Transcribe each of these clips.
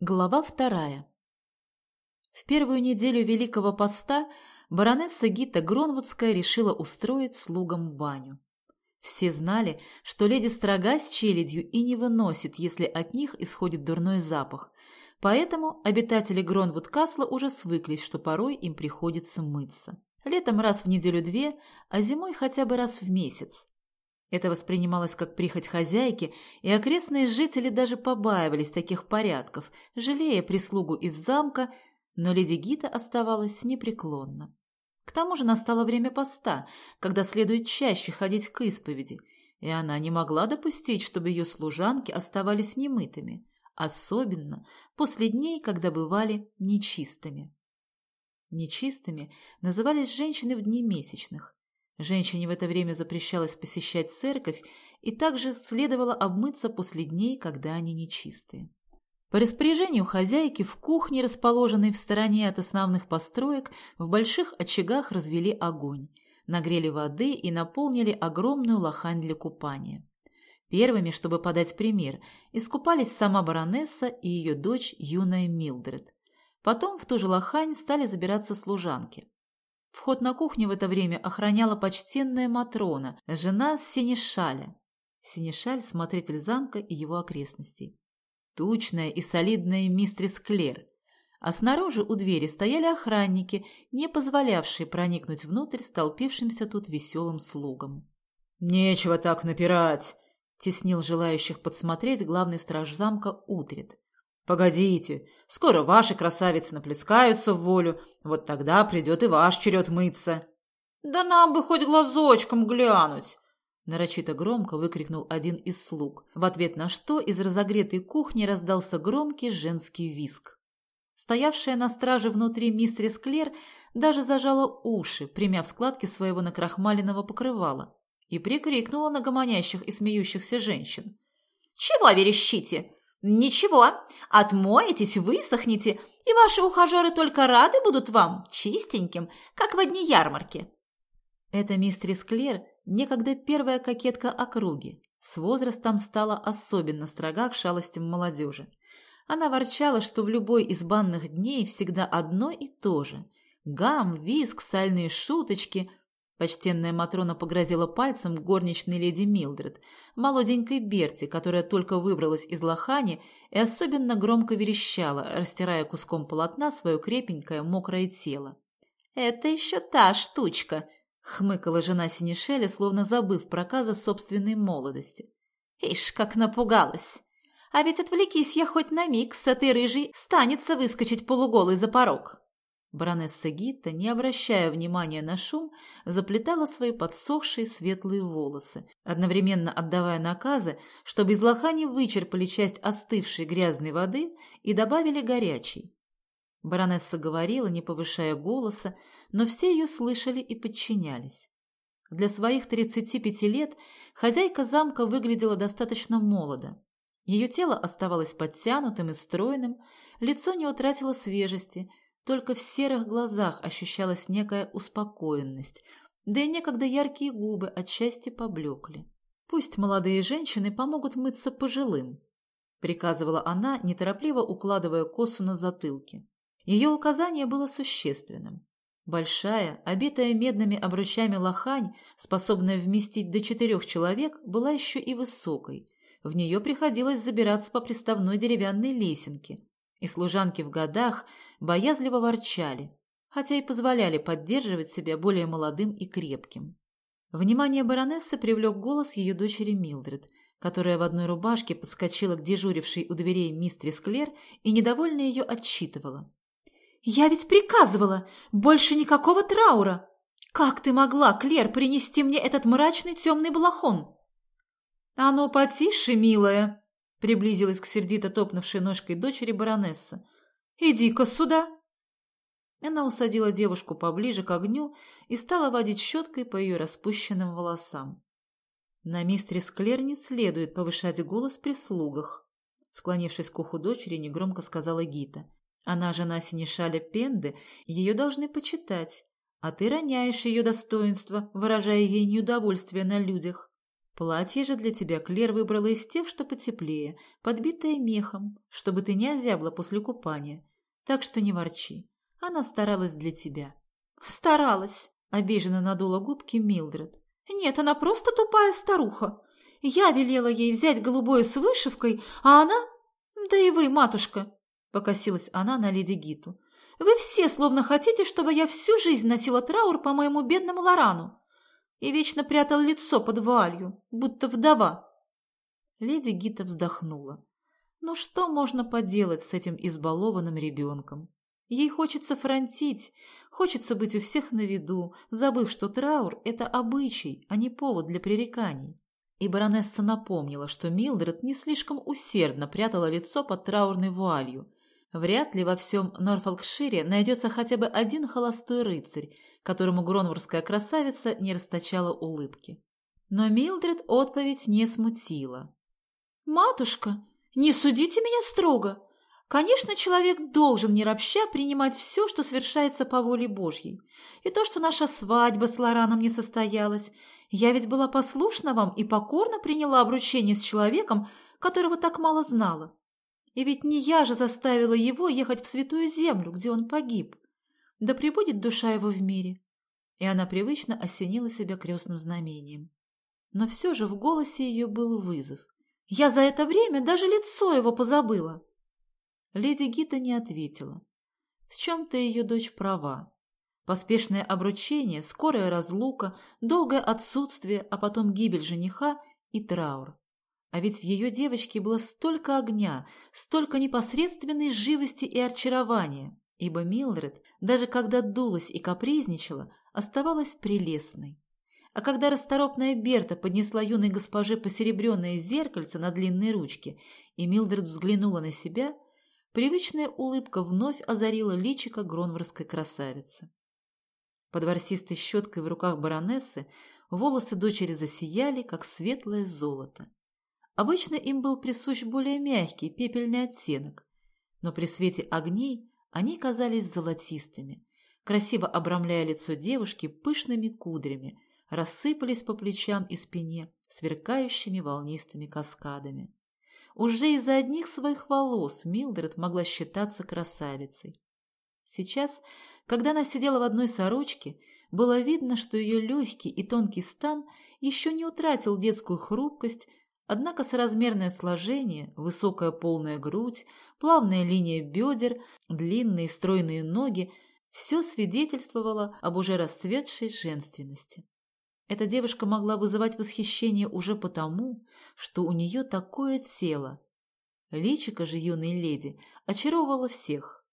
Глава вторая. В первую неделю Великого Поста баронесса Гита Гронвудская решила устроить слугам баню. Все знали, что леди строга с челядью и не выносит, если от них исходит дурной запах, поэтому обитатели Гронвуд-Касла уже свыклись, что порой им приходится мыться. Летом раз в неделю-две, а зимой хотя бы раз в месяц. Это воспринималось как прихоть хозяйки, и окрестные жители даже побаивались таких порядков, жалея прислугу из замка, но леди Гита оставалась непреклонна. К тому же настало время поста, когда следует чаще ходить к исповеди, и она не могла допустить, чтобы ее служанки оставались немытыми, особенно после дней, когда бывали нечистыми. Нечистыми назывались женщины в дни месячных, Женщине в это время запрещалось посещать церковь и также следовало обмыться после дней, когда они нечистые. По распоряжению хозяйки в кухне, расположенной в стороне от основных построек, в больших очагах развели огонь, нагрели воды и наполнили огромную лохань для купания. Первыми, чтобы подать пример, искупались сама баронесса и ее дочь юная Милдред. Потом в ту же лохань стали забираться служанки. Вход на кухню в это время охраняла почтенная Матрона, жена Синишаля. Синишаль – смотритель замка и его окрестностей. Тучная и солидная мистрис Клер. А снаружи у двери стояли охранники, не позволявшие проникнуть внутрь столпившимся тут веселым слугам. «Нечего так напирать!» – теснил желающих подсмотреть главный страж замка Утрит. «Погодите, скоро ваши красавицы наплескаются в волю, вот тогда придет и ваш черед мыться». «Да нам бы хоть глазочком глянуть!» Нарочито громко выкрикнул один из слуг, в ответ на что из разогретой кухни раздался громкий женский виск. Стоявшая на страже внутри мистерис Клер даже зажала уши, примяв складки своего накрахмаленного покрывала, и прикрикнула на гомонящих и смеющихся женщин. «Чего верещите? «Ничего, отмоетесь, высохнете, и ваши ухажеры только рады будут вам, чистеньким, как в одни ярмарки». Это мистерис Клер, некогда первая кокетка округи, с возрастом стала особенно строга к шалостям молодежи. Она ворчала, что в любой из банных дней всегда одно и то же. Гам, виск, сальные шуточки – Почтенная Матрона погрозила пальцем горничной леди Милдред, молоденькой Берти, которая только выбралась из лохани и особенно громко верещала, растирая куском полотна свое крепенькое мокрое тело. «Это еще та штучка!» — хмыкала жена Синишеля, словно забыв проказа собственной молодости. «Ишь, как напугалась! А ведь отвлекись я хоть на миг, с этой рыжей станется выскочить полуголый за порог!» Баронесса Гитта, не обращая внимания на шум, заплетала свои подсохшие светлые волосы, одновременно отдавая наказы, чтобы из лохани вычерпали часть остывшей грязной воды и добавили горячей. Баронесса говорила, не повышая голоса, но все ее слышали и подчинялись. Для своих 35 лет хозяйка замка выглядела достаточно молодо. Ее тело оставалось подтянутым и стройным, лицо не утратило свежести – только в серых глазах ощущалась некая успокоенность, да и некогда яркие губы отчасти поблекли. «Пусть молодые женщины помогут мыться пожилым», — приказывала она, неторопливо укладывая косу на затылке. Ее указание было существенным. Большая, обитая медными обручами лохань, способная вместить до четырех человек, была еще и высокой. В нее приходилось забираться по приставной деревянной лесенке, и служанки в годах боязливо ворчали, хотя и позволяли поддерживать себя более молодым и крепким. Внимание баронессы привлек голос ее дочери Милдред, которая в одной рубашке подскочила к дежурившей у дверей мистерис Клер и недовольно ее отчитывала. «Я ведь приказывала! Больше никакого траура! Как ты могла, Клер, принести мне этот мрачный темный балахон?» «А ну, потише, милая!» — приблизилась к сердито топнувшей ножкой дочери баронесса. «Иди-ка сюда!» Она усадила девушку поближе к огню и стала водить щеткой по ее распущенным волосам. На мистерис Клер не следует повышать голос при слугах. Склонившись к уху дочери, негромко сказала Гита. Она жена Синишаля Пенды, ее должны почитать, а ты роняешь ее достоинство, выражая ей неудовольствие на людях. Платье же для тебя Клер выбрала из тех, что потеплее, подбитое мехом, чтобы ты не озябла после купания. Так что не ворчи. Она старалась для тебя. Старалась, обиженно надула губки Милдред. Нет, она просто тупая старуха. Я велела ей взять голубое с вышивкой, а она... Да и вы, матушка, покосилась она на леди Гиту. Вы все словно хотите, чтобы я всю жизнь носила траур по моему бедному Лорану и вечно прятал лицо под вуалью, будто вдова. Леди Гита вздохнула. Ну что можно поделать с этим избалованным ребенком? Ей хочется фронтить, хочется быть у всех на виду, забыв, что траур – это обычай, а не повод для пререканий. И баронесса напомнила, что Милдред не слишком усердно прятала лицо под траурной вуалью. Вряд ли во всем Норфолкшире найдется хотя бы один холостой рыцарь, которому гронворская красавица не расточала улыбки. Но Милдред отповедь не смутила. «Матушка, не судите меня строго. Конечно, человек должен, не ропща, принимать все, что совершается по воле Божьей. И то, что наша свадьба с Лораном не состоялась. Я ведь была послушна вам и покорно приняла обручение с человеком, которого так мало знала. И ведь не я же заставила его ехать в святую землю, где он погиб. Да пребудет душа его в мире. И она привычно осенила себя крестным знамением. Но все же в голосе ее был вызов. Я за это время даже лицо его позабыла. Леди Гита не ответила. В чем-то ее дочь права. Поспешное обручение, скорая разлука, долгое отсутствие, а потом гибель жениха и траур. А ведь в ее девочке было столько огня, столько непосредственной живости и очарования ибо Милдред, даже когда дулась и капризничала, оставалась прелестной. А когда расторопная Берта поднесла юной госпоже посеребренное зеркальце на длинной ручке, и Милдред взглянула на себя, привычная улыбка вновь озарила личико гронворской красавицы. Под ворсистой щеткой в руках баронессы волосы дочери засияли, как светлое золото. Обычно им был присущ более мягкий пепельный оттенок, но при свете огней они казались золотистыми, красиво обрамляя лицо девушки пышными кудрями, рассыпались по плечам и спине сверкающими волнистыми каскадами. Уже из-за одних своих волос Милдред могла считаться красавицей. Сейчас, когда она сидела в одной сорочке, было видно, что ее легкий и тонкий стан еще не утратил детскую хрупкость, Однако соразмерное сложение, высокая полная грудь, плавная линия бедер, длинные стройные ноги – все свидетельствовало об уже расцветшей женственности. Эта девушка могла вызывать восхищение уже потому, что у нее такое тело. Личико же юной леди очаровывало всех.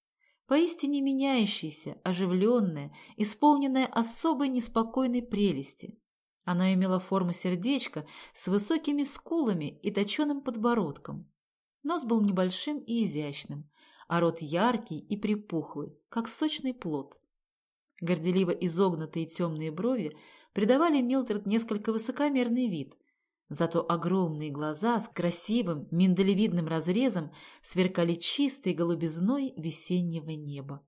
Поистине меняющееся, оживленное, исполненное особой неспокойной прелести – она имела форму сердечка с высокими скулами и точеным подбородком. Нос был небольшим и изящным, а рот яркий и припухлый, как сочный плод. Горделиво изогнутые темные брови придавали Милдред несколько высокомерный вид, зато огромные глаза с красивым миндалевидным разрезом сверкали чистой голубизной весеннего неба.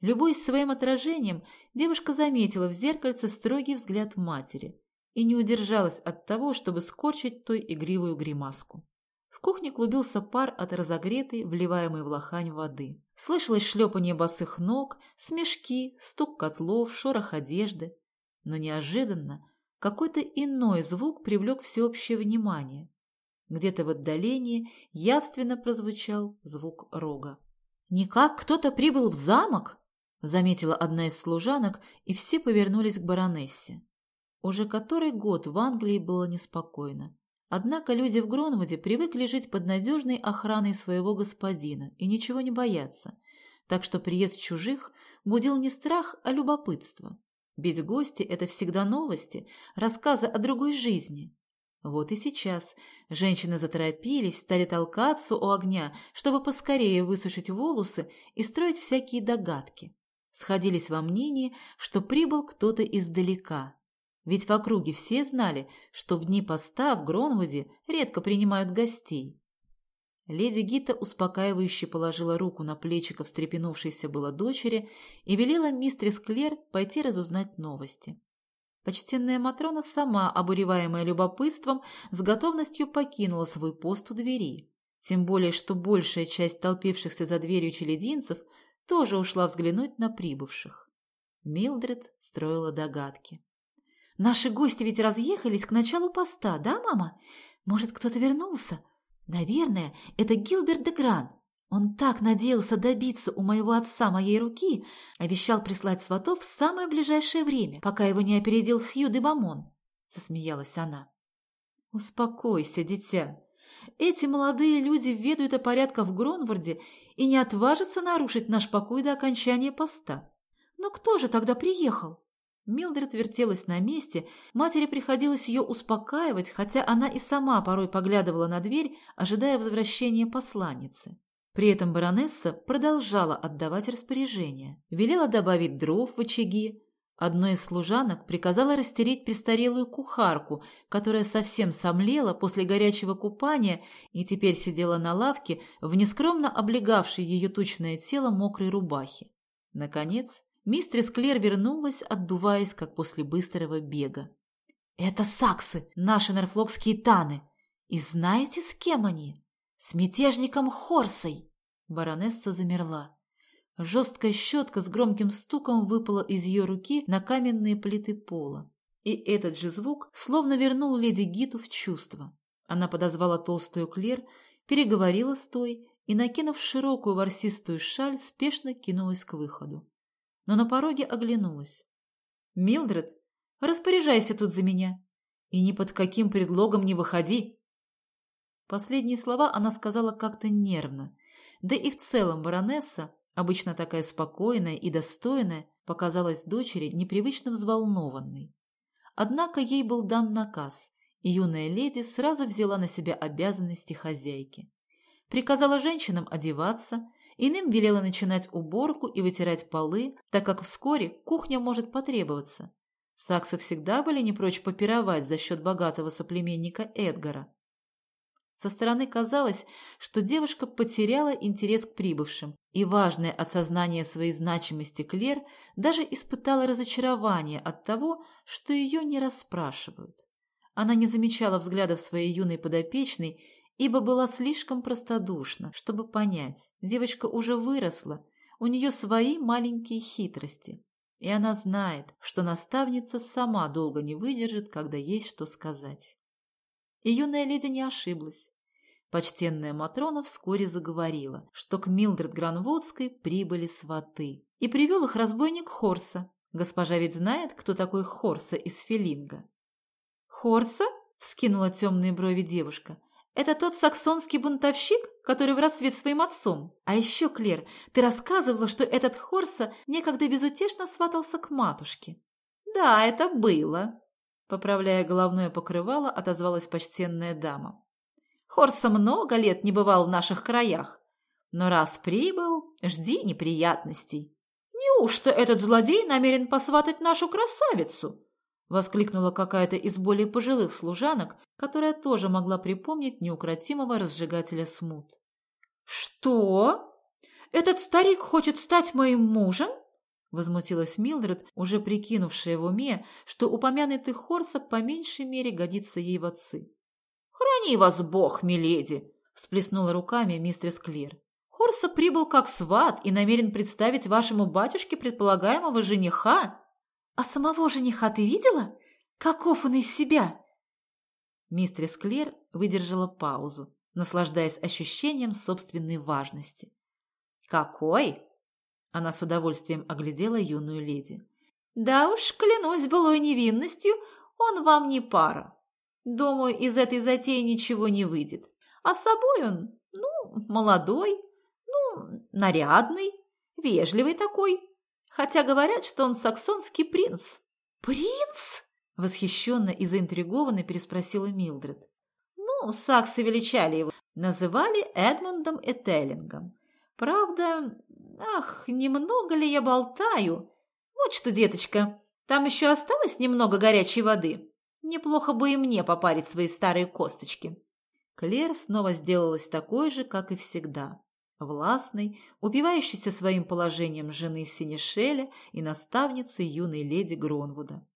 Любуясь своим отражением, девушка заметила в зеркальце строгий взгляд матери и не удержалась от того, чтобы скорчить той игривую гримаску. В кухне клубился пар от разогретой, вливаемой в лохань воды. Слышалось шлепанье босых ног, смешки, стук котлов, шорох одежды. Но неожиданно какой-то иной звук привлек всеобщее внимание. Где-то в отдалении явственно прозвучал звук рога. «Никак кто-то прибыл в замок?» Заметила одна из служанок, и все повернулись к баронессе. Уже который год в Англии было неспокойно. Однако люди в Гронвуде привыкли жить под надежной охраной своего господина и ничего не бояться, так что приезд чужих будил не страх, а любопытство. Ведь гости – это всегда новости, рассказы о другой жизни. Вот и сейчас женщины заторопились, стали толкаться у огня, чтобы поскорее высушить волосы и строить всякие догадки сходились во мнении, что прибыл кто-то издалека. Ведь в округе все знали, что в дни поста в Гронвуде редко принимают гостей. Леди Гита успокаивающе положила руку на плечико встрепенувшейся было дочери и велела мистерис Клер пойти разузнать новости. Почтенная Матрона сама, обуреваемая любопытством, с готовностью покинула свой пост у двери. Тем более, что большая часть толпившихся за дверью челединцев тоже ушла взглянуть на прибывших. Милдред строила догадки. «Наши гости ведь разъехались к началу поста, да, мама? Может, кто-то вернулся? Наверное, это Гилберт де Гран. Он так надеялся добиться у моего отца моей руки, обещал прислать сватов в самое ближайшее время, пока его не опередил Хью де Бамон, — засмеялась она. «Успокойся, дитя. Эти молодые люди ведают о порядках в Гронварде и не отважатся нарушить наш покой до окончания поста. Но кто же тогда приехал?» Милдред вертелась на месте, матери приходилось ее успокаивать, хотя она и сама порой поглядывала на дверь, ожидая возвращения посланницы. При этом баронесса продолжала отдавать распоряжения. Велела добавить дров в очаги. Одной из служанок приказала растереть престарелую кухарку, которая совсем сомлела после горячего купания и теперь сидела на лавке в нескромно облегавшей ее тучное тело мокрой рубахе. Наконец, мистрис Клер вернулась, отдуваясь, как после быстрого бега. «Это саксы, наши норфлокские таны. И знаете, с кем они?» «С мятежником Хорсой!» Баронесса замерла. Жесткая щетка с громким стуком выпала из ее руки на каменные плиты пола. И этот же звук словно вернул леди Гиту в чувство. Она подозвала толстую Клер, переговорила с той и, накинув широкую ворсистую шаль, спешно кинулась к выходу. Но на пороге оглянулась. «Милдред, распоряжайся тут за меня. И ни под каким предлогом не выходи!» Последние слова она сказала как-то нервно, да и в целом баронесса, обычно такая спокойная и достойная, показалась дочери непривычно взволнованной. Однако ей был дан наказ, и юная леди сразу взяла на себя обязанности хозяйки. Приказала женщинам одеваться, иным велела начинать уборку и вытирать полы, так как вскоре кухня может потребоваться. Саксы всегда были не прочь попировать за счет богатого соплеменника Эдгара. Со стороны казалось, что девушка потеряла интерес к прибывшим, и важное от сознания своей значимости Клер даже испытала разочарование от того, что ее не расспрашивают. Она не замечала взглядов своей юной подопечной, ибо была слишком простодушна, чтобы понять, девочка уже выросла, у нее свои маленькие хитрости, и она знает, что наставница сама долго не выдержит, когда есть что сказать. И юная леди не ошиблась. Почтенная Матрона вскоре заговорила, что к Милдред Гранвудской прибыли сваты. И привел их разбойник Хорса. Госпожа ведь знает, кто такой Хорса из Фелинга. «Хорса?» — вскинула темные брови девушка. «Это тот саксонский бунтовщик, который в родстве с своим отцом. А еще, Клер, ты рассказывала, что этот Хорса некогда безутешно сватался к матушке». «Да, это было», Поправляя головное покрывало, отозвалась почтенная дама. Хорса много лет не бывал в наших краях, но раз прибыл, жди неприятностей. Неужто этот злодей намерен посватать нашу красавицу? Воскликнула какая-то из более пожилых служанок, которая тоже могла припомнить неукротимого разжигателя смут. «Что? Этот старик хочет стать моим мужем?» Возмутилась Милдред, уже прикинувшая в уме, что упомянутый Хорса по меньшей мере годится ей в отцы. «Храни вас Бог, миледи!» – всплеснула руками мистерс Клер. «Хорса прибыл как сват и намерен представить вашему батюшке предполагаемого жениха». «А самого жениха ты видела? Каков он из себя?» Мистерс Клер выдержала паузу, наслаждаясь ощущением собственной важности. «Какой?» Она с удовольствием оглядела юную леди. «Да уж, клянусь былой невинностью, он вам не пара. Думаю, из этой затеи ничего не выйдет. А с собой он, ну, молодой, ну, нарядный, вежливый такой. Хотя говорят, что он саксонский принц». «Принц?» – восхищенно и заинтригованно переспросила Милдред. «Ну, саксы величали его, называли Эдмундом Этеллингом. Правда, ах, немного ли я болтаю? Вот что, деточка, там еще осталось немного горячей воды. Неплохо бы и мне попарить свои старые косточки. Клер снова сделалась такой же, как и всегда. Властной, упивающейся своим положением жены Синишеля и наставницы юной леди Гронвуда.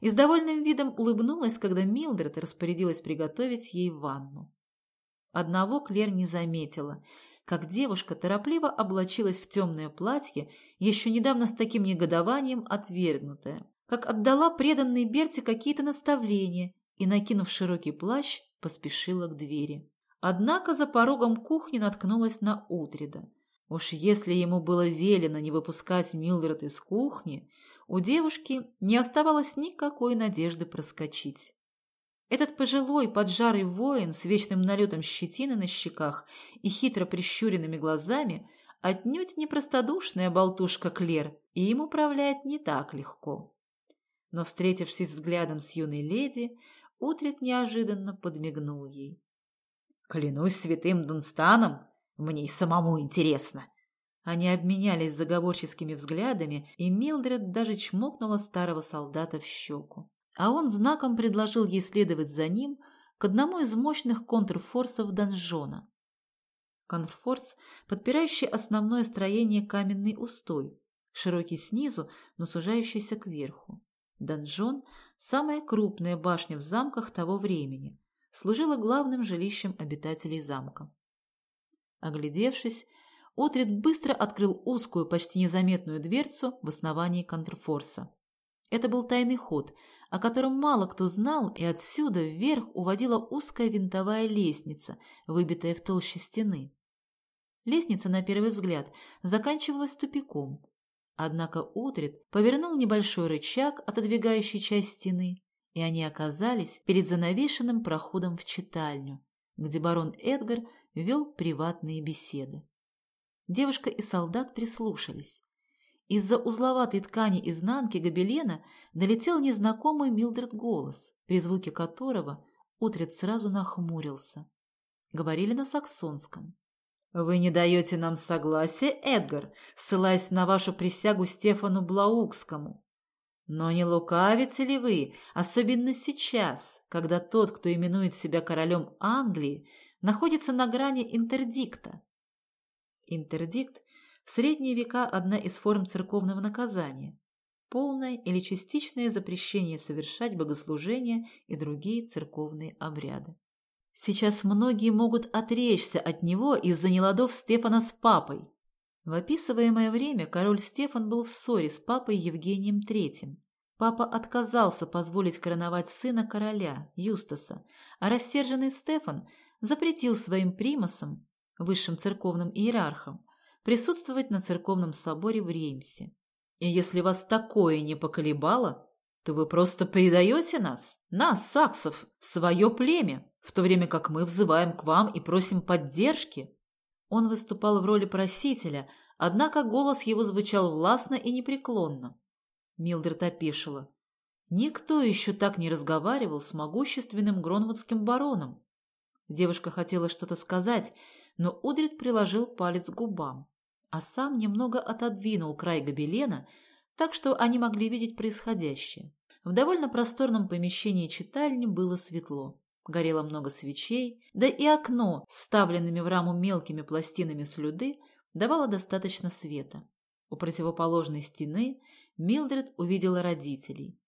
и с довольным видом улыбнулась, когда Милдред распорядилась приготовить ей ванну. Одного Клер не заметила, как девушка торопливо облачилась в темное платье, еще недавно с таким негодованием отвергнутое, как отдала преданной Берте какие-то наставления и, накинув широкий плащ, поспешила к двери. Однако за порогом кухни наткнулась на Утрида. Уж если ему было велено не выпускать Милдред из кухни, у девушки не оставалось никакой надежды проскочить. Этот пожилой поджарый воин с вечным налетом щетины на щеках и хитро прищуренными глазами отнюдь не простодушная болтушка Клер, и им управляет не так легко. Но, встретившись взглядом с юной леди, Утрит неожиданно подмигнул ей. Клянусь святым Дунстаном, мне и самому интересно. Они обменялись заговорческими взглядами, и Милдред даже чмокнула старого солдата в щеку. А он знаком предложил ей следовать за ним к одному из мощных контрфорсов донжона. Контрфорс, подпирающий основное строение каменный устой, широкий снизу, но сужающийся кверху. Донжон – самая крупная башня в замках того времени, служила главным жилищем обитателей замка. Оглядевшись, Отрид быстро открыл узкую, почти незаметную дверцу в основании контрфорса. Это был тайный ход, о котором мало кто знал, и отсюда вверх уводила узкая винтовая лестница, выбитая в толще стены. Лестница, на первый взгляд, заканчивалась тупиком. Однако Утрид повернул небольшой рычаг, отодвигающий часть стены, и они оказались перед занавешенным проходом в читальню, где барон Эдгар вел приватные беседы. Девушка и солдат прислушались. Из-за узловатой ткани изнанки гобелена долетел незнакомый Милдред голос, при звуке которого Утред сразу нахмурился. Говорили на саксонском. «Вы не даете нам согласия, Эдгар, ссылаясь на вашу присягу Стефану Блаукскому. Но не лукавите ли вы, особенно сейчас, когда тот, кто именует себя королем Англии, находится на грани интердикта? Интердикт средние века одна из форм церковного наказания, полное или частичное запрещение совершать богослужения и другие церковные обряды. Сейчас многие могут отречься от него из-за неладов Стефана с папой, в описываемое время король Стефан был в ссоре с папой Евгением III. Папа отказался позволить короновать сына короля, Юстаса, а рассерженный Стефан запретил своим примасам, высшим церковным иерархам, присутствовать на церковном соборе в Реймсе. И если вас такое не поколебало, то вы просто предаете нас, нас, саксов, свое племя, в то время как мы взываем к вам и просим поддержки. Он выступал в роли просителя, однако голос его звучал властно и непреклонно. Милдред опешила. Никто еще так не разговаривал с могущественным гронвудским бароном. Девушка хотела что-то сказать, но Удрид приложил палец к губам, а сам немного отодвинул край гобелена, так что они могли видеть происходящее. В довольно просторном помещении читальни было светло горело много свечей, да и окно вставленными в раму мелкими пластинами слюды давало достаточно света. У противоположной стены Милдред увидела родителей.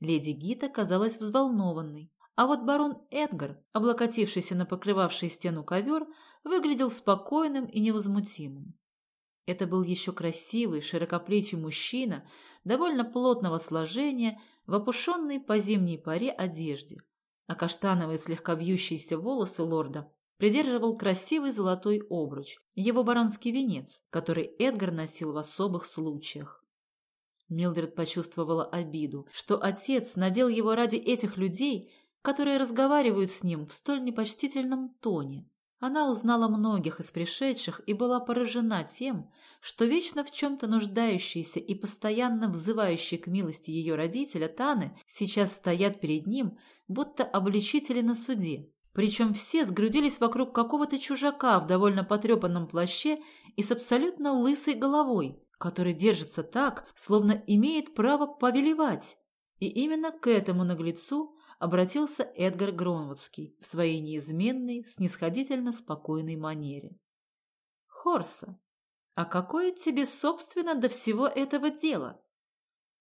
Леди Гита казалась взволнованной, а вот барон Эдгар, облокотившийся на покрывавший стену ковер, выглядел спокойным и невозмутимым. Это был еще красивый, широкоплечий мужчина, довольно плотного сложения, в опушенной по зимней паре одежде, а каштановые слегка вьющиеся волосы лорда придерживал красивый золотой обруч, его баронский венец, который Эдгар носил в особых случаях. Милдред почувствовала обиду, что отец надел его ради этих людей, которые разговаривают с ним в столь непочтительном тоне. Она узнала многих из пришедших и была поражена тем, что вечно в чем-то нуждающиеся и постоянно взывающие к милости ее родителя Таны сейчас стоят перед ним, будто обличители на суде. Причем все сгрудились вокруг какого-то чужака в довольно потрепанном плаще и с абсолютно лысой головой, который держится так, словно имеет право повелевать. И именно к этому наглецу обратился Эдгар Гронвудский в своей неизменной, снисходительно спокойной манере. «Хорса, а какое тебе, собственно, до всего этого дела?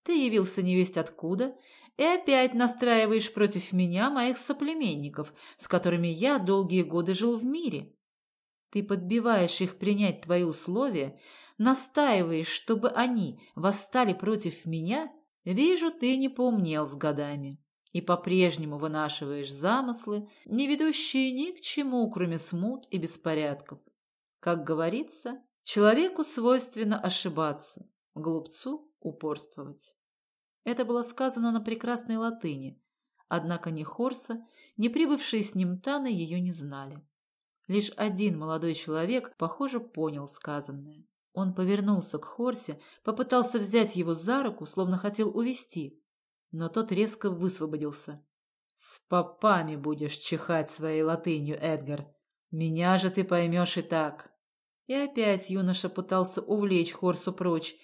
Ты явился невесть откуда, и опять настраиваешь против меня моих соплеменников, с которыми я долгие годы жил в мире. Ты подбиваешь их принять твои условия, настаиваешь, чтобы они восстали против меня. Вижу, ты не поумнел с годами и по-прежнему вынашиваешь замыслы, не ведущие ни к чему, кроме смут и беспорядков. Как говорится, человеку свойственно ошибаться, глупцу упорствовать. Это было сказано на прекрасной латыни, однако ни Хорса, ни прибывшие с ним Таны ее не знали. Лишь один молодой человек, похоже, понял сказанное. Он повернулся к Хорсе, попытался взять его за руку, словно хотел увести, но тот резко высвободился. «С попами будешь чихать своей латынью, Эдгар. Меня же ты поймешь и так». И опять юноша пытался увлечь Хорсу прочь,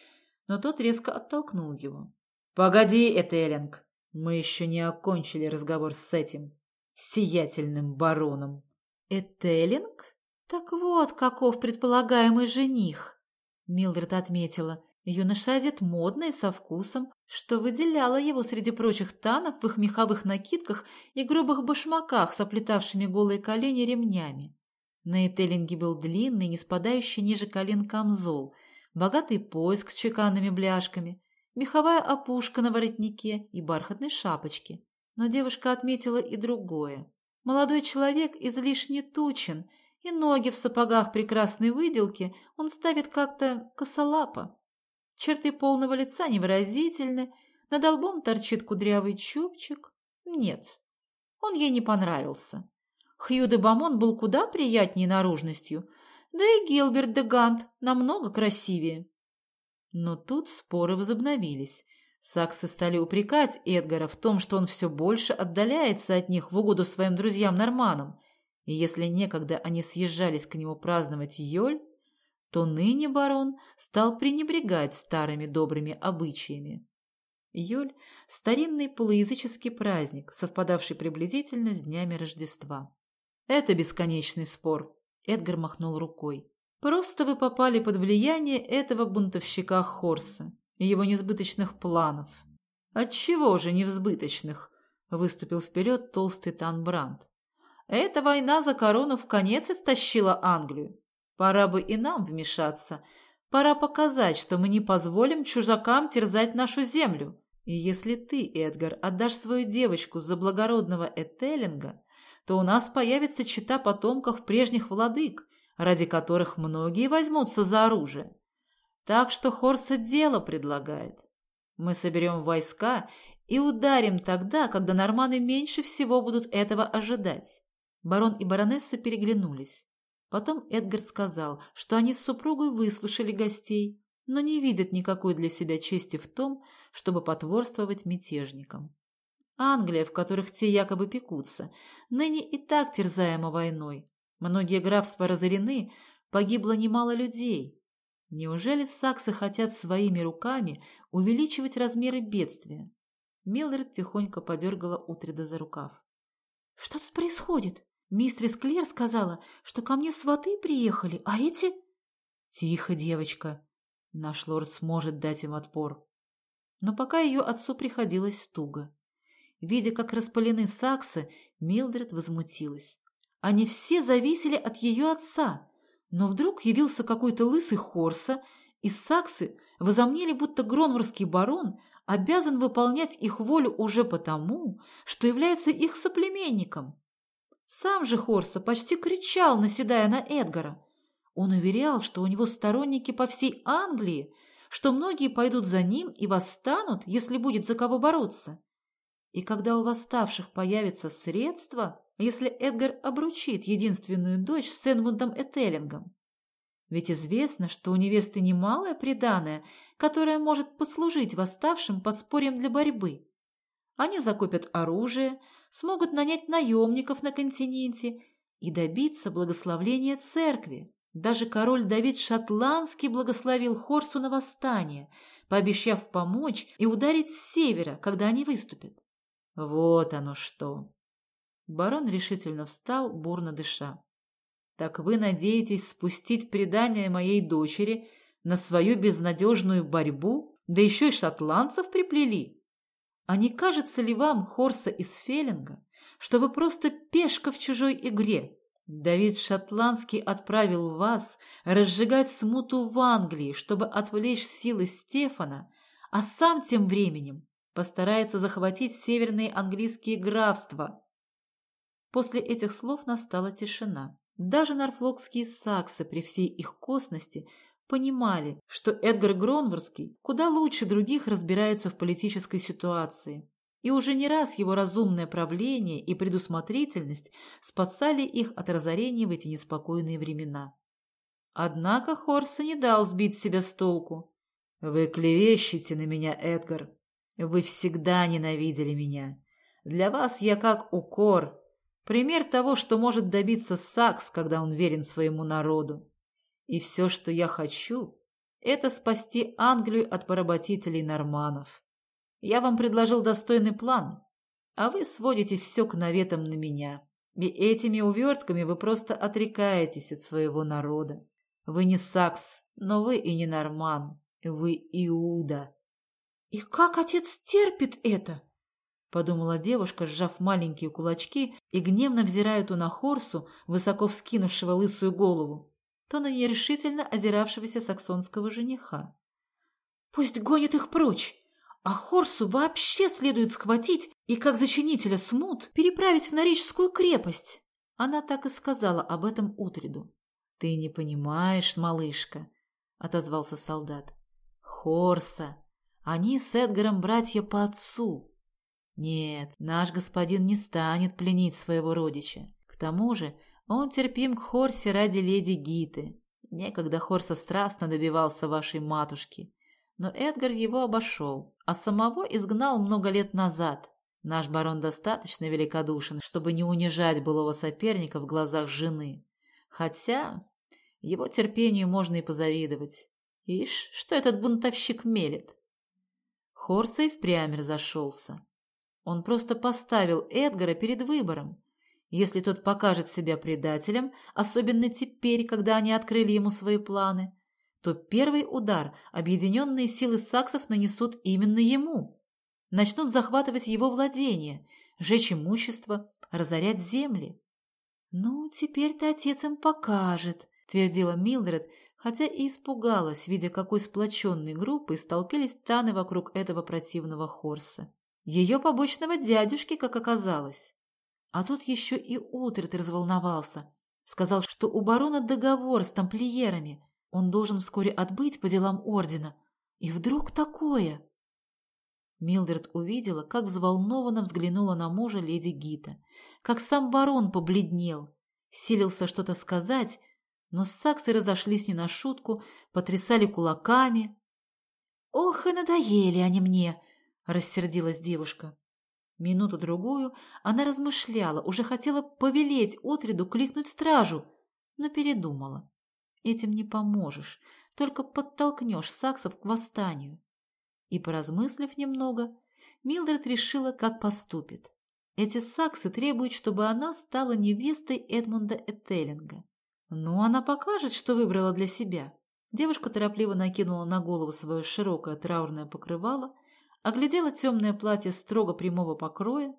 но тот резко оттолкнул его. «Погоди, Этеллинг, мы еще не окончили разговор с этим сиятельным бароном». «Этеллинг? Так вот, каков предполагаемый жених!» Милдред отметила. Юноша одет модно и со вкусом, что выделяло его среди прочих танов в их меховых накидках и грубых башмаках с оплетавшими голые колени ремнями. На этеллинге был длинный, не спадающий ниже колен камзол, богатый пояс с чеканными бляшками, меховая опушка на воротнике и бархатной шапочке. Но девушка отметила и другое. Молодой человек излишне тучен, и ноги в сапогах прекрасной выделки он ставит как-то косолапо. Черты полного лица невыразительны, над лбом торчит кудрявый чубчик. Нет, он ей не понравился. Хью де Бамон был куда приятнее наружностью, да и Гилберт де Гант намного красивее. Но тут споры возобновились. Саксы стали упрекать Эдгара в том, что он все больше отдаляется от них в угоду своим друзьям-норманам, и если некогда они съезжались к нему праздновать Йоль, то ныне барон стал пренебрегать старыми добрыми обычаями. Йоль – старинный полуязыческий праздник, совпадавший приблизительно с днями Рождества. «Это бесконечный спор», – Эдгар махнул рукой. «Просто вы попали под влияние этого бунтовщика Хорса и его несбыточных планов». «Отчего же невзбыточных?» – выступил вперед толстый Танбранд. «Эта война за корону в конец истощила Англию. Пора бы и нам вмешаться. Пора показать, что мы не позволим чужакам терзать нашу землю. И если ты, Эдгар, отдашь свою девочку за благородного Этеллинга, то у нас появится чита потомков прежних владык, ради которых многие возьмутся за оружие. Так что Хорса дело предлагает. Мы соберем войска и ударим тогда, когда норманы меньше всего будут этого ожидать. Барон и баронесса переглянулись. Потом Эдгар сказал, что они с супругой выслушали гостей, но не видят никакой для себя чести в том, чтобы потворствовать мятежникам. Англия, в которых те якобы пекутся, ныне и так терзаема войной. Многие графства разорены, погибло немало людей. Неужели саксы хотят своими руками увеличивать размеры бедствия? Милдред тихонько подергала Утрида за рукав. — Что тут происходит? Мистрис Клер сказала, что ко мне сваты приехали, а эти... Тихо, девочка. Наш лорд сможет дать им отпор. Но пока ее отцу приходилось туго. Видя, как распалены саксы, Милдред возмутилась. Они все зависели от ее отца. Но вдруг явился какой-то лысый Хорса, и саксы возомнили, будто гронворский барон обязан выполнять их волю уже потому, что является их соплеменником. Сам же Хорса почти кричал, наседая на Эдгара. Он уверял, что у него сторонники по всей Англии, что многие пойдут за ним и восстанут, если будет за кого бороться. И когда у восставших появятся средства, если Эдгар обручит единственную дочь с Эдмундом Этеллингом. Ведь известно, что у невесты немалое преданное, которое может послужить восставшим подспорьем для борьбы. Они закупят оружие, смогут нанять наемников на континенте и добиться благословления церкви. Даже король Давид Шотландский благословил Хорсу на восстание, пообещав помочь и ударить с севера, когда они выступят. Вот оно что! Барон решительно встал, бурно дыша. «Так вы надеетесь спустить предание моей дочери на свою безнадежную борьбу, да еще и шотландцев приплели? А не кажется ли вам, Хорса из Феллинга, что вы просто пешка в чужой игре? Давид Шотландский отправил вас разжигать смуту в Англии, чтобы отвлечь силы Стефана, а сам тем временем постарается захватить северные английские графства. После этих слов настала тишина. Даже норфлокские саксы при всей их косности понимали, что Эдгар Гронворский куда лучше других разбирается в политической ситуации, и уже не раз его разумное правление и предусмотрительность спасали их от разорения в эти неспокойные времена. Однако Хорса не дал сбить себя с толку. «Вы клевещете на меня, Эдгар. Вы всегда ненавидели меня. Для вас я как укор, пример того, что может добиться Сакс, когда он верен своему народу. И все, что я хочу, это спасти Англию от поработителей норманов. Я вам предложил достойный план, а вы сводите все к наветам на меня. И этими увертками вы просто отрекаетесь от своего народа. Вы не Сакс, но вы и не Норман. Вы Иуда. — И как отец терпит это? — подумала девушка, сжав маленькие кулачки и гневно взирая то на Хорсу, высоко вскинувшего лысую голову, то на нерешительно озиравшегося саксонского жениха. «Пусть гонит их прочь, а Хорсу вообще следует схватить и, как зачинителя смут, переправить в Норическую крепость». Она так и сказала об этом Утриду. «Ты не понимаешь, малышка», — отозвался солдат. «Хорса, они с Эдгаром братья по отцу. Нет, наш господин не станет пленить своего родича. К тому же он терпим к Хорсе ради леди Гиты. Некогда Хорса страстно добивался вашей матушки. Но Эдгар его обошел, а самого изгнал много лет назад. Наш барон достаточно великодушен, чтобы не унижать былого соперника в глазах жены. Хотя его терпению можно и позавидовать. Ишь, что этот бунтовщик мелет? Хорса и впрямь разошелся. Он просто поставил Эдгара перед выбором. Если тот покажет себя предателем, особенно теперь, когда они открыли ему свои планы, то первый удар объединенные силы саксов нанесут именно ему. Начнут захватывать его владения, жечь имущество, разорять земли. «Ну, теперь-то отец им покажет», — твердила Милдред, хотя и испугалась, видя, какой сплоченной группой столпились таны вокруг этого противного Хорса. Ее побочного дядюшки, как оказалось. А тут еще и Утрит разволновался. Сказал, что у барона договор с тамплиерами. Он должен вскоре отбыть по делам ордена. И вдруг такое... Милдред увидела, как взволнованно взглянула на мужа леди Гита, как сам барон побледнел, силился что-то сказать, но саксы разошлись не на шутку, потрясали кулаками. «Ох, и надоели они мне!» — рассердилась девушка. Минуту-другую она размышляла, уже хотела повелеть отреду кликнуть стражу, но передумала. Этим не поможешь, только подтолкнешь саксов к восстанию. И, поразмыслив немного, Милдред решила, как поступит. Эти саксы требуют, чтобы она стала невестой Эдмунда Этеллинга. Ну, она покажет, что выбрала для себя. Девушка торопливо накинула на голову свое широкое траурное покрывало – оглядела темное платье строго прямого покроя.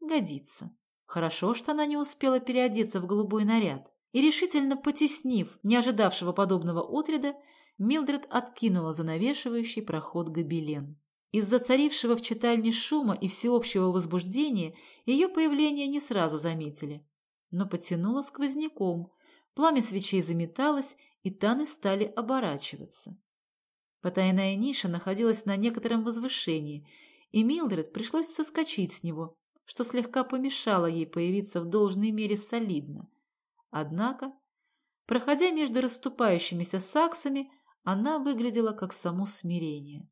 Годится. Хорошо, что она не успела переодеться в голубой наряд. И решительно потеснив не ожидавшего подобного отреда, Милдред откинула занавешивающий проход гобелен. Из-за царившего в читальне шума и всеобщего возбуждения ее появление не сразу заметили. Но потянуло сквозняком, пламя свечей заметалось, и таны стали оборачиваться. Потайная ниша находилась на некотором возвышении, и Милдред пришлось соскочить с него, что слегка помешало ей появиться в должной мере солидно. Однако, проходя между расступающимися саксами, она выглядела как само смирение.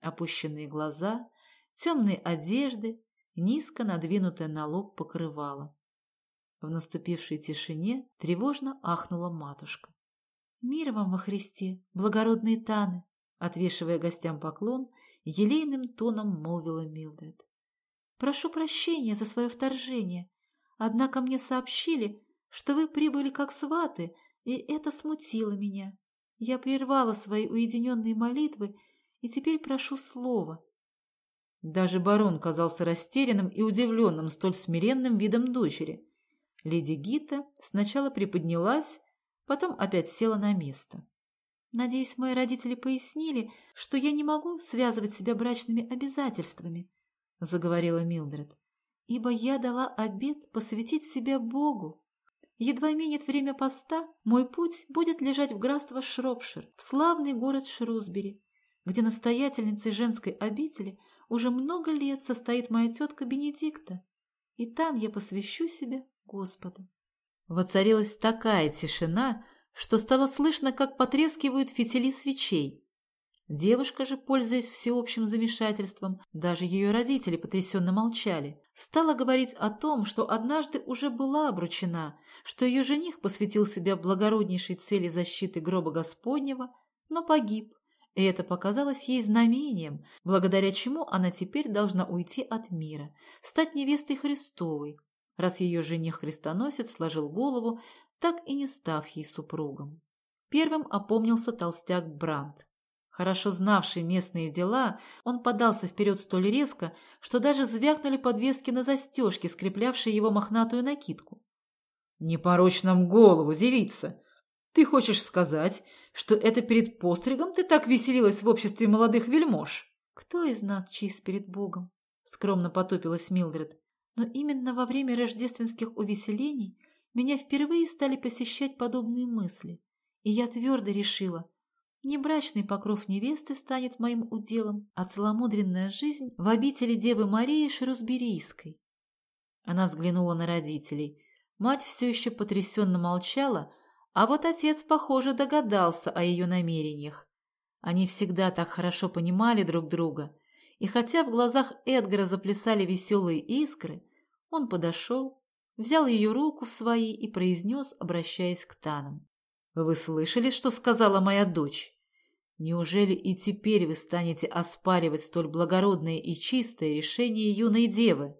Опущенные глаза, темные одежды, низко надвинутое на лоб покрывало. В наступившей тишине тревожно ахнула матушка. «Мир вам во Христе, благородные Таны!» Отвешивая гостям поклон, елейным тоном молвила Милдред. «Прошу прощения за свое вторжение, однако мне сообщили, что вы прибыли как сваты, и это смутило меня. Я прервала свои уединенные молитвы и теперь прошу слова». Даже барон казался растерянным и удивленным столь смиренным видом дочери. Леди Гита сначала приподнялась, потом опять села на место. «Надеюсь, мои родители пояснили, что я не могу связывать себя брачными обязательствами», — заговорила Милдред, «ибо я дала обет посвятить себя Богу. Едва минет время поста, мой путь будет лежать в графство Шропшир, в славный город Шрусбери, где настоятельницей женской обители уже много лет состоит моя тетка Бенедикта, и там я посвящу себя Господу. Воцарилась такая тишина, что стало слышно, как потрескивают фитили свечей. Девушка же, пользуясь всеобщим замешательством, даже ее родители потрясенно молчали, стала говорить о том, что однажды уже была обручена, что ее жених посвятил себя благороднейшей цели защиты гроба Господнего, но погиб, и это показалось ей знамением, благодаря чему она теперь должна уйти от мира, стать невестой Христовой, раз ее жених-христоносец сложил голову, так и не став ей супругом. Первым опомнился толстяк Брандт. Хорошо знавший местные дела, он подался вперед столь резко, что даже звякнули подвески на застежке, скреплявшие его мохнатую накидку. «Не порочь голову, девица! Ты хочешь сказать, что это перед постригом ты так веселилась в обществе молодых вельмож?» «Кто из нас чист перед Богом?» — скромно потупилась Милдред. «Но именно во время рождественских увеселений меня впервые стали посещать подобные мысли, и я твердо решила — не брачный покров невесты станет моим уделом, а целомудренная жизнь в обители Девы Марии Шерусберийской. Она взглянула на родителей. Мать все еще потрясенно молчала, а вот отец, похоже, догадался о ее намерениях. Они всегда так хорошо понимали друг друга, и хотя в глазах Эдгара заплясали веселые искры, он подошел, взял ее руку в свои и произнес, обращаясь к Танам. «Вы слышали, что сказала моя дочь? Неужели и теперь вы станете оспаривать столь благородное и чистое решение юной девы?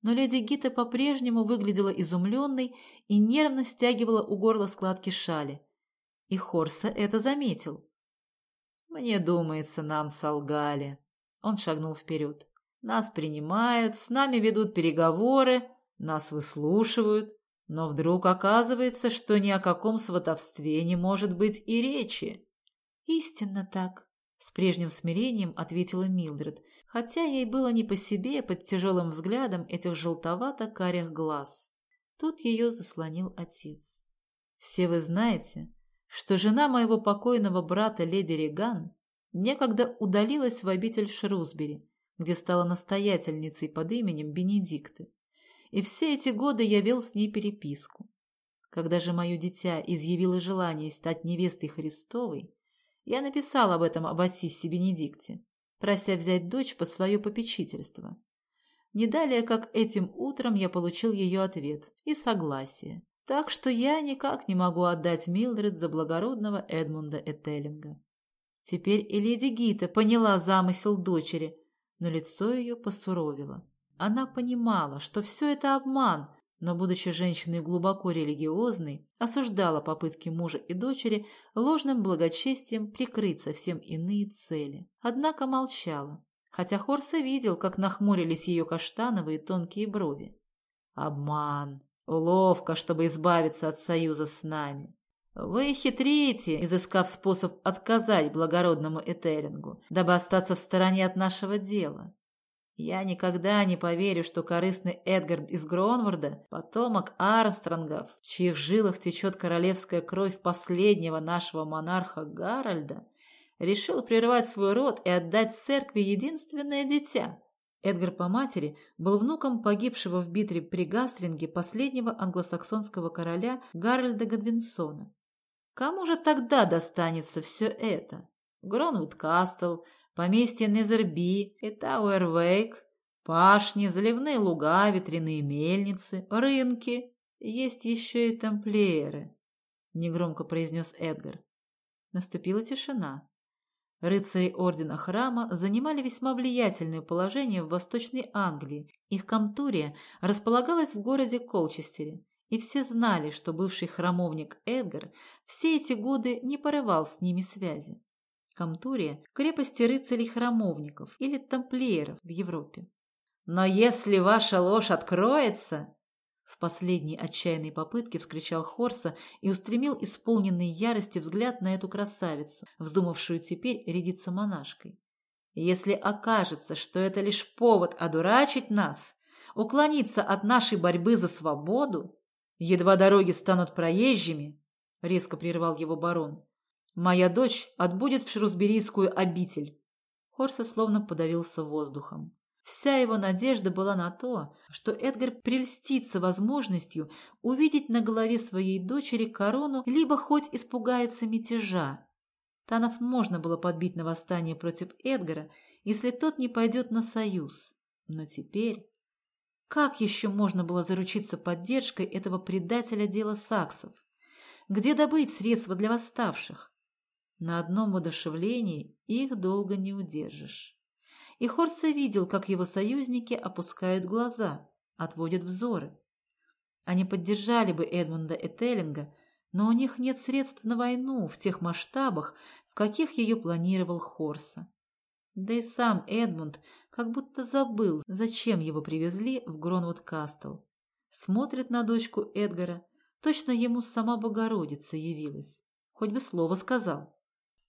Но леди Гита по-прежнему выглядела изумленной и нервно стягивала у горла складки шали. И Хорса это заметил. «Мне думается, нам солгали». Он шагнул вперед. «Нас принимают, с нами ведут переговоры, нас выслушивают, но вдруг оказывается, что ни о каком сватовстве не может быть и речи. «Истинно так», — с прежним смирением ответила Милдред, хотя ей было не по себе под тяжелым взглядом этих желтовато-карих глаз. Тут ее заслонил отец. «Все вы знаете, что жена моего покойного брата леди Реган некогда удалилась в обитель Шрусбери, где стала настоятельницей под именем Бенедикты, и все эти годы я вел с ней переписку. Когда же мое дитя изъявило желание стать невестой Христовой, я написал об этом Аббасисе Бенедикте, прося взять дочь под свое попечительство. Не далее, как этим утром я получил ее ответ и согласие. Так что я никак не могу отдать Милдред за благородного Эдмунда Этеллинга. Теперь и леди Гита поняла замысел дочери, но лицо ее посуровило. Она понимала, что все это обман, но, будучи женщиной глубоко религиозной, осуждала попытки мужа и дочери ложным благочестием прикрыть совсем иные цели. Однако молчала, хотя Хорса видел, как нахмурились ее каштановые тонкие брови. «Обман! Уловка, чтобы избавиться от союза с нами!» «Вы хитрите, изыскав способ отказать благородному Этерингу, дабы остаться в стороне от нашего дела. Я никогда не поверю, что корыстный Эдгард из Гронварда – потомок Армстронгов, в чьих жилах течет королевская кровь последнего нашего монарха Гарольда, решил прервать свой род и отдать церкви единственное дитя. Эдгар по матери был внуком погибшего в битве при Гастринге последнего англосаксонского короля Гарольда Годвинсона. Кому же тогда достанется все это? Гронвуд Кастл – поместье Незерби и Тауэрвейк, пашни, заливные луга, ветряные мельницы, рынки. Есть еще и тамплиеры, — негромко произнес Эдгар. Наступила тишина. Рыцари Ордена Храма занимали весьма влиятельное положение в Восточной Англии. Их комтурия располагалась в городе Колчестере, и все знали, что бывший храмовник Эдгар все эти годы не порывал с ними связи. Камтурия – крепости рыцарей-храмовников или тамплиеров в Европе. «Но если ваша ложь откроется...» В последней отчаянной попытке вскричал Хорса и устремил исполненный ярости взгляд на эту красавицу, вздумавшую теперь рядиться монашкой. «Если окажется, что это лишь повод одурачить нас, уклониться от нашей борьбы за свободу, едва дороги станут проезжими, — резко прервал его барон, — моя дочь отбудет в Шрусберийскую обитель. Хорса словно подавился воздухом. Вся его надежда была на то, что Эдгар прельстится возможностью увидеть на голове своей дочери корону, либо хоть испугается мятежа. Танов можно было подбить на восстание против Эдгара, если тот не пойдет на союз. Но теперь... Как еще можно было заручиться поддержкой этого предателя дела саксов? Где добыть средства для восставших? На одном воодушевлении их долго не удержишь и Хорса видел, как его союзники опускают глаза, отводят взоры. Они поддержали бы Эдмунда Этеллинга, но у них нет средств на войну в тех масштабах, в каких ее планировал Хорса. Да и сам Эдмунд как будто забыл, зачем его привезли в Гронвуд-Кастл. Смотрит на дочку Эдгара, точно ему сама Богородица явилась. Хоть бы слово сказал.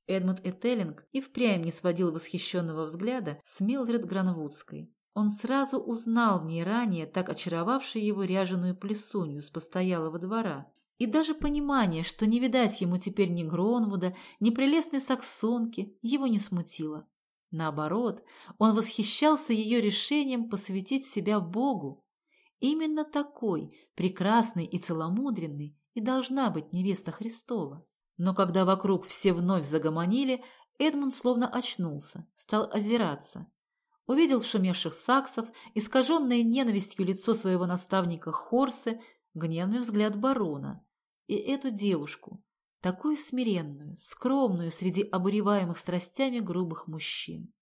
Эдмунд Этеллинг и впрямь не сводил восхищенного взгляда с Милдред Гранвудской. Он сразу узнал в ней ранее так очаровавшую его ряженую плесунью с постоялого двора. И даже понимание, что не видать ему теперь ни Гронвуда, ни прелестной саксонки, его не смутило. Наоборот, он восхищался ее решением посвятить себя Богу. Именно такой, прекрасный и целомудренный, и должна быть невеста Христова. Но когда вокруг все вновь загомонили, Эдмунд словно очнулся, стал озираться. Увидел шумевших саксов, искаженное ненавистью лицо своего наставника Хорсе, гневный взгляд барона. И эту девушку, такую смиренную, скромную среди обуреваемых страстями грубых мужчин.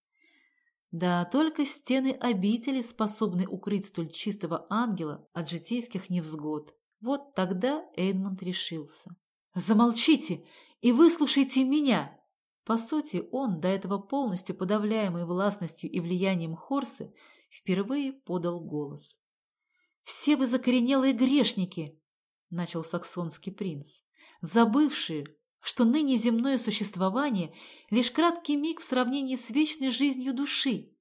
Да, только стены обители способны укрыть столь чистого ангела от житейских невзгод. Вот тогда Эдмунд решился. «Замолчите и выслушайте меня!» По сути, он, до этого полностью подавляемый властностью и влиянием Хорсы, впервые подал голос. «Все вы закоренелые грешники!» — начал саксонский принц, забывшие, что ныне земное существование — лишь краткий миг в сравнении с вечной жизнью души.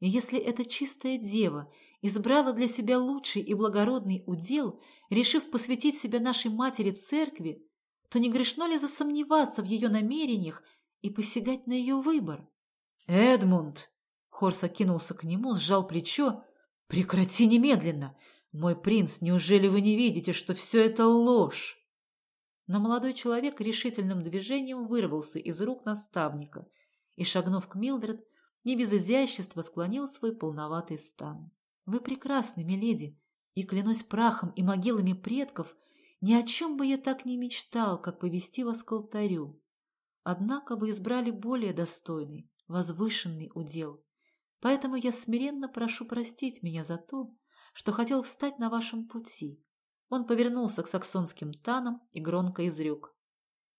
И если эта чистая дева избрала для себя лучший и благородный удел, решив посвятить себя нашей матери церкви, то не грешно ли засомневаться в ее намерениях и посягать на ее выбор? «Эдмунд!» Хорс окинулся к нему, сжал плечо. «Прекрати немедленно! Мой принц, неужели вы не видите, что все это ложь?» Но молодой человек решительным движением вырвался из рук наставника и, шагнув к Милдред, не без изящества склонил свой полноватый стан. «Вы прекрасны, миледи, и, клянусь прахом и могилами предков, — ни о чем бы я так не мечтал, как повести вас к алтарю. Однако вы избрали более достойный, возвышенный удел. Поэтому я смиренно прошу простить меня за то, что хотел встать на вашем пути. Он повернулся к саксонским танам и громко изрек.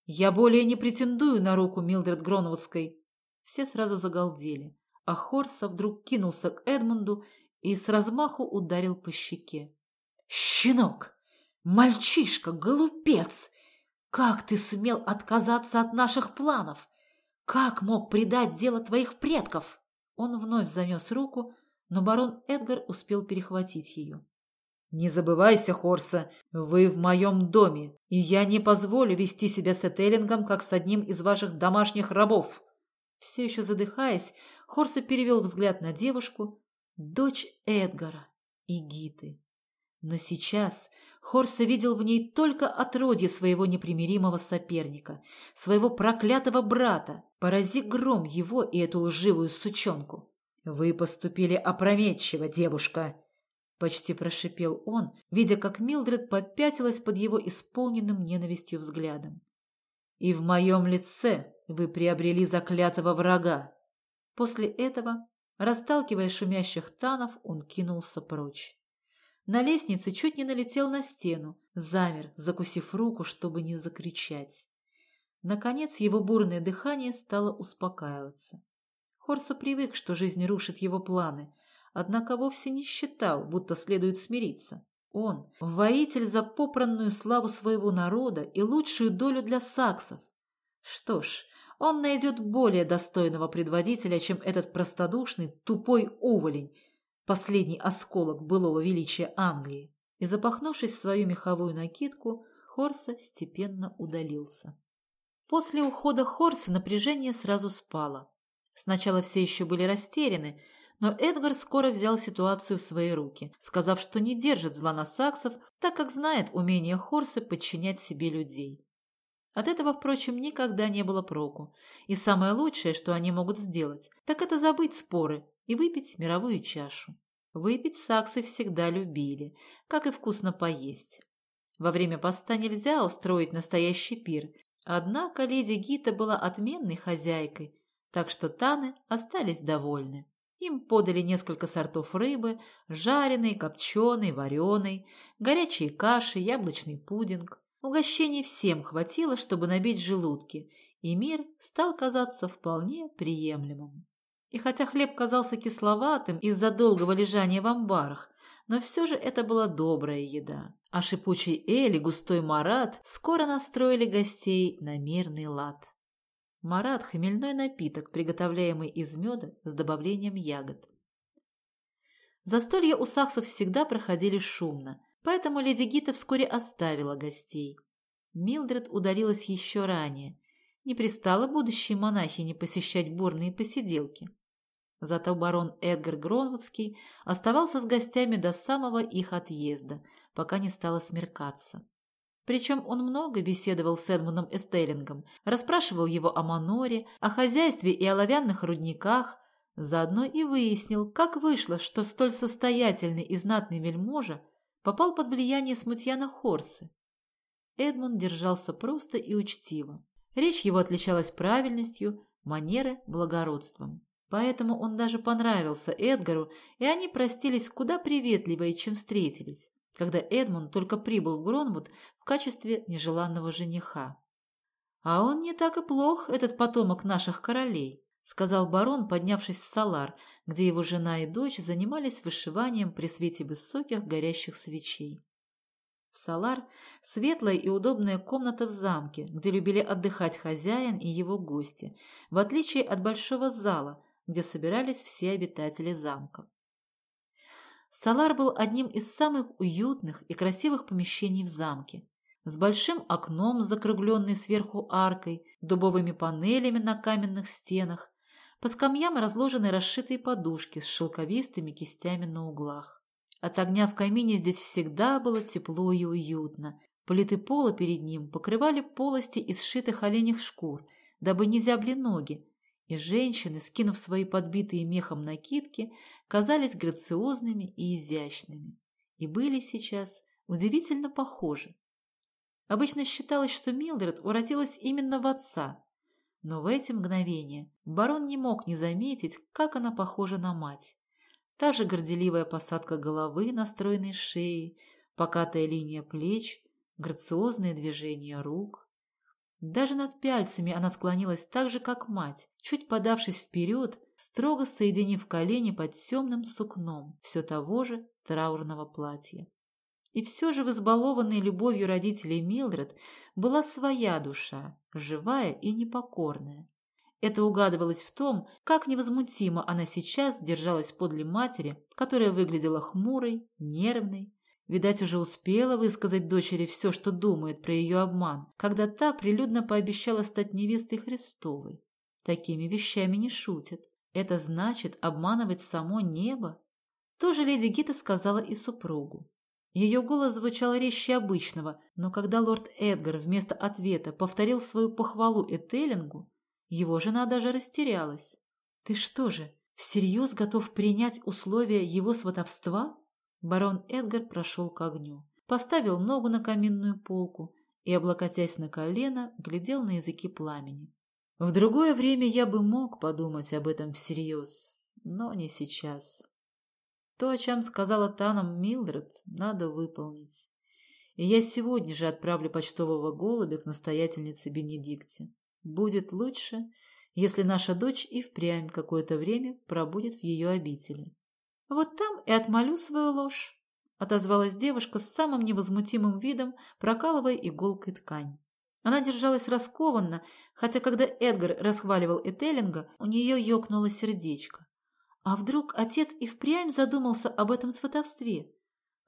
«Я более не претендую на руку Милдред Гронвудской!» Все сразу загалдели, а Хорса вдруг кинулся к Эдмунду и с размаху ударил по щеке. «Щенок! «Мальчишка, голубец! Как ты сумел отказаться от наших планов? Как мог предать дело твоих предков?» Он вновь занес руку, но барон Эдгар успел перехватить ее. «Не забывайся, Хорса, вы в моем доме, и я не позволю вести себя с Этеллингом, как с одним из ваших домашних рабов». Все еще задыхаясь, Хорса перевел взгляд на девушку, дочь Эдгара и Гиты. Но сейчас Хорса видел в ней только отродье своего непримиримого соперника, своего проклятого брата. Порази гром его и эту лживую сучонку. «Вы поступили опрометчиво, девушка!» Почти прошипел он, видя, как Милдред попятилась под его исполненным ненавистью взглядом. «И в моем лице вы приобрели заклятого врага!» После этого, расталкивая шумящих танов, он кинулся прочь. На лестнице чуть не налетел на стену, замер, закусив руку, чтобы не закричать. Наконец его бурное дыхание стало успокаиваться. Хорса привык, что жизнь рушит его планы, однако вовсе не считал, будто следует смириться. Он – воитель за попранную славу своего народа и лучшую долю для саксов. Что ж, он найдет более достойного предводителя, чем этот простодушный, тупой уволень, последний осколок былого величия Англии. И, запахнувшись в свою меховую накидку, Хорса степенно удалился. После ухода Хорса напряжение сразу спало. Сначала все еще были растеряны, но Эдгар скоро взял ситуацию в свои руки, сказав, что не держит зла на саксов, так как знает умение Хорса подчинять себе людей. От этого, впрочем, никогда не было проку, и самое лучшее, что они могут сделать, так это забыть споры и выпить мировую чашу. Выпить саксы всегда любили, как и вкусно поесть. Во время поста нельзя устроить настоящий пир, однако леди Гита была отменной хозяйкой, так что Таны остались довольны. Им подали несколько сортов рыбы, жареной, копченой, вареной, горячие каши, яблочный пудинг. Угощений всем хватило, чтобы набить желудки, и мир стал казаться вполне приемлемым. И хотя хлеб казался кисловатым из-за долгого лежания в амбарах, но все же это была добрая еда. А шипучий эль и густой марат скоро настроили гостей на мирный лад. Марат – хмельной напиток, приготовляемый из меда с добавлением ягод. Застолья у саксов всегда проходили шумно, поэтому леди Гита вскоре оставила гостей. Милдред удалилась еще ранее. Не пристала будущей монахине посещать бурные посиделки. Зато барон Эдгар Гронвудский оставался с гостями до самого их отъезда, пока не стало смеркаться. Причем он много беседовал с Эдмундом Эстеллингом, расспрашивал его о Маноре, о хозяйстве и оловянных рудниках, заодно и выяснил, как вышло, что столь состоятельный и знатный вельможа попал под влияние смутьяна Хорсы. Эдмунд держался просто и учтиво. Речь его отличалась правильностью, манеры – благородством. Поэтому он даже понравился Эдгару, и они простились куда приветливее, чем встретились, когда Эдмунд только прибыл в Гронвуд в качестве нежеланного жениха. «А он не так и плох, этот потомок наших королей», — сказал барон, поднявшись в салар, где его жена и дочь занимались вышиванием при свете высоких горящих свечей. Салар – светлая и удобная комната в замке, где любили отдыхать хозяин и его гости, в отличие от большого зала, где собирались все обитатели замка. Салар был одним из самых уютных и красивых помещений в замке, с большим окном, закругленной сверху аркой, дубовыми панелями на каменных стенах, по скамьям разложены расшитые подушки с шелковистыми кистями на углах. От огня в камине здесь всегда было тепло и уютно. Плиты пола перед ним покрывали полости из сшитых оленьих шкур, дабы не зябли ноги, и женщины, скинув свои подбитые мехом накидки, казались грациозными и изящными, и были сейчас удивительно похожи. Обычно считалось, что Милдред уродилась именно в отца, но в эти мгновения барон не мог не заметить, как она похожа на мать. Та же горделивая посадка головы на стройной шее, покатая линия плеч, грациозные движения рук. Даже над пяльцами она склонилась так же, как мать, чуть подавшись вперед, строго соединив колени под темным сукном все того же траурного платья. И все же в избалованной любовью родителей Милдред была своя душа, живая и непокорная. Это угадывалось в том, как невозмутимо она сейчас держалась подле матери, которая выглядела хмурой, нервной, Видать, уже успела высказать дочери все, что думает про ее обман, когда та прилюдно пообещала стать невестой Христовой. Такими вещами не шутят. Это значит обманывать само небо. Тоже леди Гита сказала и супругу. Ее голос звучал резче обычного, но когда лорд Эдгар вместо ответа повторил свою похвалу Этеллингу, его жена даже растерялась. «Ты что же, всерьез готов принять условия его сватовства?» Барон Эдгар прошел к огню, поставил ногу на каминную полку и, облокотясь на колено, глядел на языки пламени. В другое время я бы мог подумать об этом всерьез, но не сейчас. То, о чем сказала Танам Милдред, надо выполнить. и я сегодня же отправлю почтового голубя к настоятельнице Бенедикте. Будет лучше, если наша дочь и впрямь какое-то время пробудет в ее обители. Вот там и отмолю свою ложь, — отозвалась девушка с самым невозмутимым видом, прокалывая иголкой ткань. Она держалась раскованно, хотя когда Эдгар расхваливал Этеллинга, у нее ёкнуло сердечко. А вдруг отец и впрямь задумался об этом сватовстве?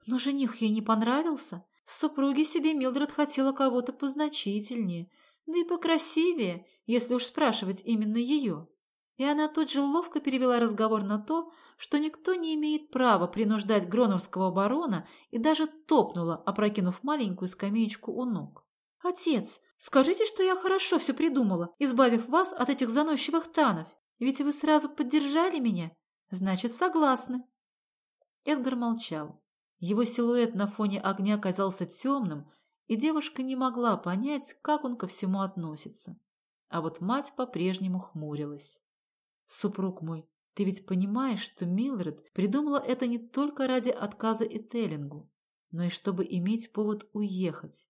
Но жених ей не понравился. В супруге себе Милдред хотела кого-то позначительнее, да и покрасивее, если уж спрашивать именно ее. И она тут же ловко перевела разговор на то, что никто не имеет права принуждать гронорского барона и даже топнула, опрокинув маленькую скамеечку у ног. «Отец, скажите, что я хорошо все придумала, избавив вас от этих заносчивых танов, ведь вы сразу поддержали меня, значит, согласны». Эдгар молчал. Его силуэт на фоне огня казался темным, и девушка не могла понять, как он ко всему относится. А вот мать по-прежнему хмурилась. «Супруг мой, ты ведь понимаешь, что Милред придумала это не только ради отказа Этеллингу, но и чтобы иметь повод уехать.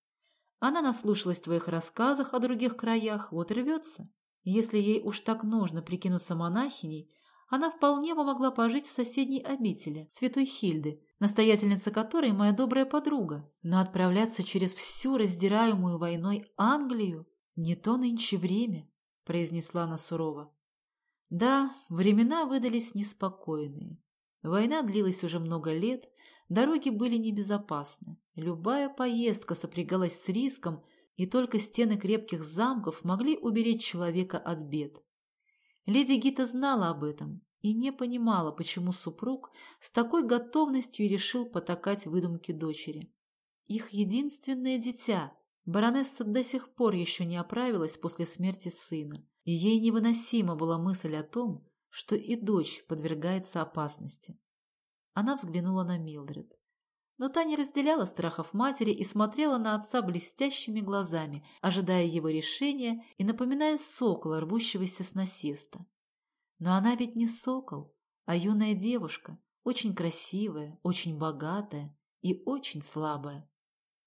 Она наслушалась твоих рассказах о других краях, вот рвется. Если ей уж так нужно прикинуться монахиней, она вполне могла пожить в соседней обители, святой Хильды, настоятельница которой моя добрая подруга. Но отправляться через всю раздираемую войной Англию не то нынче время, произнесла она сурово. Да, времена выдались неспокойные. Война длилась уже много лет, дороги были небезопасны. Любая поездка сопрягалась с риском, и только стены крепких замков могли уберечь человека от бед. Леди Гита знала об этом и не понимала, почему супруг с такой готовностью решил потакать выдумки дочери. Их единственное дитя, баронесса до сих пор еще не оправилась после смерти сына, и ей невыносима была мысль о том, что и дочь подвергается опасности. Она взглянула на Милдред. Но та не разделяла страхов матери и смотрела на отца блестящими глазами, ожидая его решения и напоминая сокола, рвущегося с насеста. Но она ведь не сокол, а юная девушка, очень красивая, очень богатая и очень слабая.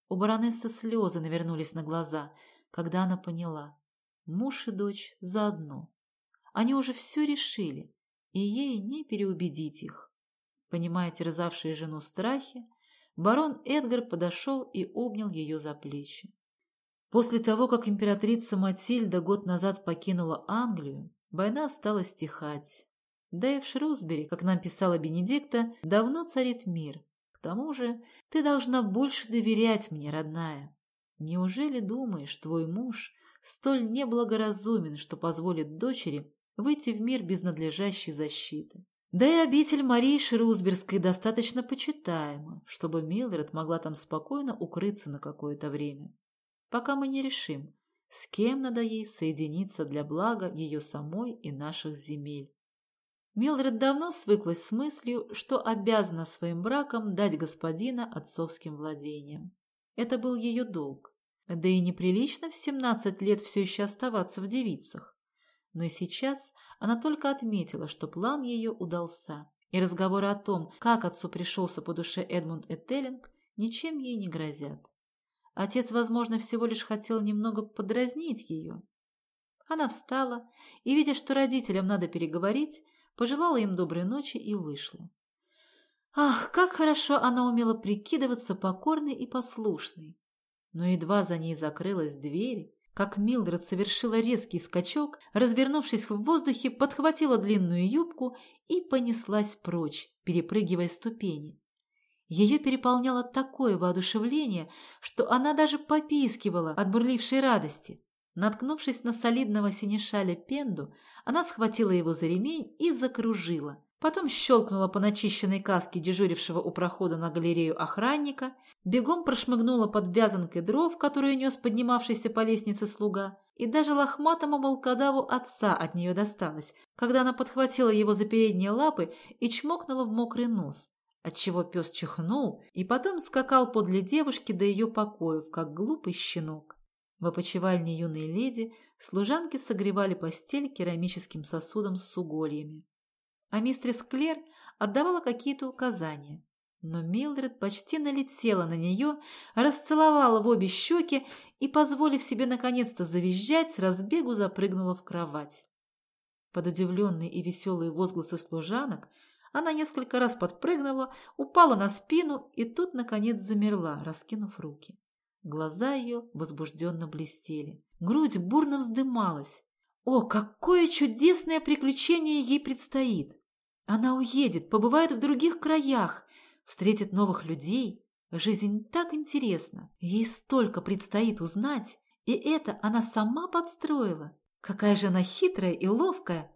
У баронессы слезы навернулись на глаза, когда она поняла. Муж и дочь заодно. Они уже все решили, и ей не переубедить их. Понимая терзавшие жену страхи, барон Эдгар подошел и обнял ее за плечи. После того, как императрица Матильда год назад покинула Англию, война стала стихать. Да и в Шрусбери, как нам писала Бенедикта, давно царит мир. К тому же ты должна больше доверять мне, родная. Неужели думаешь, твой муж столь неблагоразумен, что позволит дочери выйти в мир без надлежащей защиты? Да и обитель Марии Шрусберской достаточно почитаема, чтобы Милдред могла там спокойно укрыться на какое-то время. Пока мы не решим, с кем надо ей соединиться для блага ее самой и наших земель. Милдред давно свыклась с мыслью, что обязана своим браком дать господина отцовским владениям. Это был ее долг. Да и неприлично в семнадцать лет все еще оставаться в девицах но и сейчас она только отметила, что план ее удался, и разговоры о том, как отцу пришелся по душе Эдмунд Этеллинг, ничем ей не грозят. Отец, возможно, всего лишь хотел немного подразнить ее. Она встала и, видя, что родителям надо переговорить, пожелала им доброй ночи и вышла. Ах, как хорошо она умела прикидываться покорной и послушной! Но едва за ней закрылась дверь, как Милдред совершила резкий скачок, развернувшись в воздухе, подхватила длинную юбку и понеслась прочь, перепрыгивая ступени. Ее переполняло такое воодушевление, что она даже попискивала от бурлившей радости. Наткнувшись на солидного синешаля Пенду, она схватила его за ремень и закружила. Потом щелкнула по начищенной каске дежурившего у прохода на галерею охранника, бегом прошмыгнула под вязанкой дров, которую нес поднимавшийся по лестнице слуга, и даже лохматому волкодаву отца от нее досталось, когда она подхватила его за передние лапы и чмокнула в мокрый нос, отчего пес чихнул и потом скакал подле девушки до ее покоев, как глупый щенок. В опочивальне юной леди служанки согревали постель керамическим сосудом с угольями а мистерис Клер отдавала какие-то указания. Но Милдред почти налетела на нее, расцеловала в обе щеки и, позволив себе наконец-то завизжать, с разбегу запрыгнула в кровать. Под удивленные и веселые возгласы служанок она несколько раз подпрыгнула, упала на спину и тут, наконец, замерла, раскинув руки. Глаза ее возбужденно блестели. Грудь бурно вздымалась. О, какое чудесное приключение ей предстоит! Она уедет, побывает в других краях, встретит новых людей. Жизнь так интересна. Ей столько предстоит узнать, и это она сама подстроила. Какая же она хитрая и ловкая!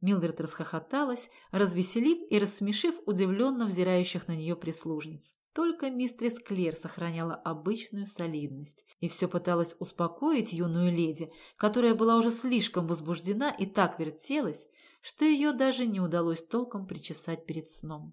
Милдред расхохоталась, развеселив и рассмешив удивленно взирающих на нее прислужниц. Только мистрис Клер сохраняла обычную солидность и все пыталась успокоить юную леди, которая была уже слишком возбуждена и так вертелась, что ее даже не удалось толком причесать перед сном.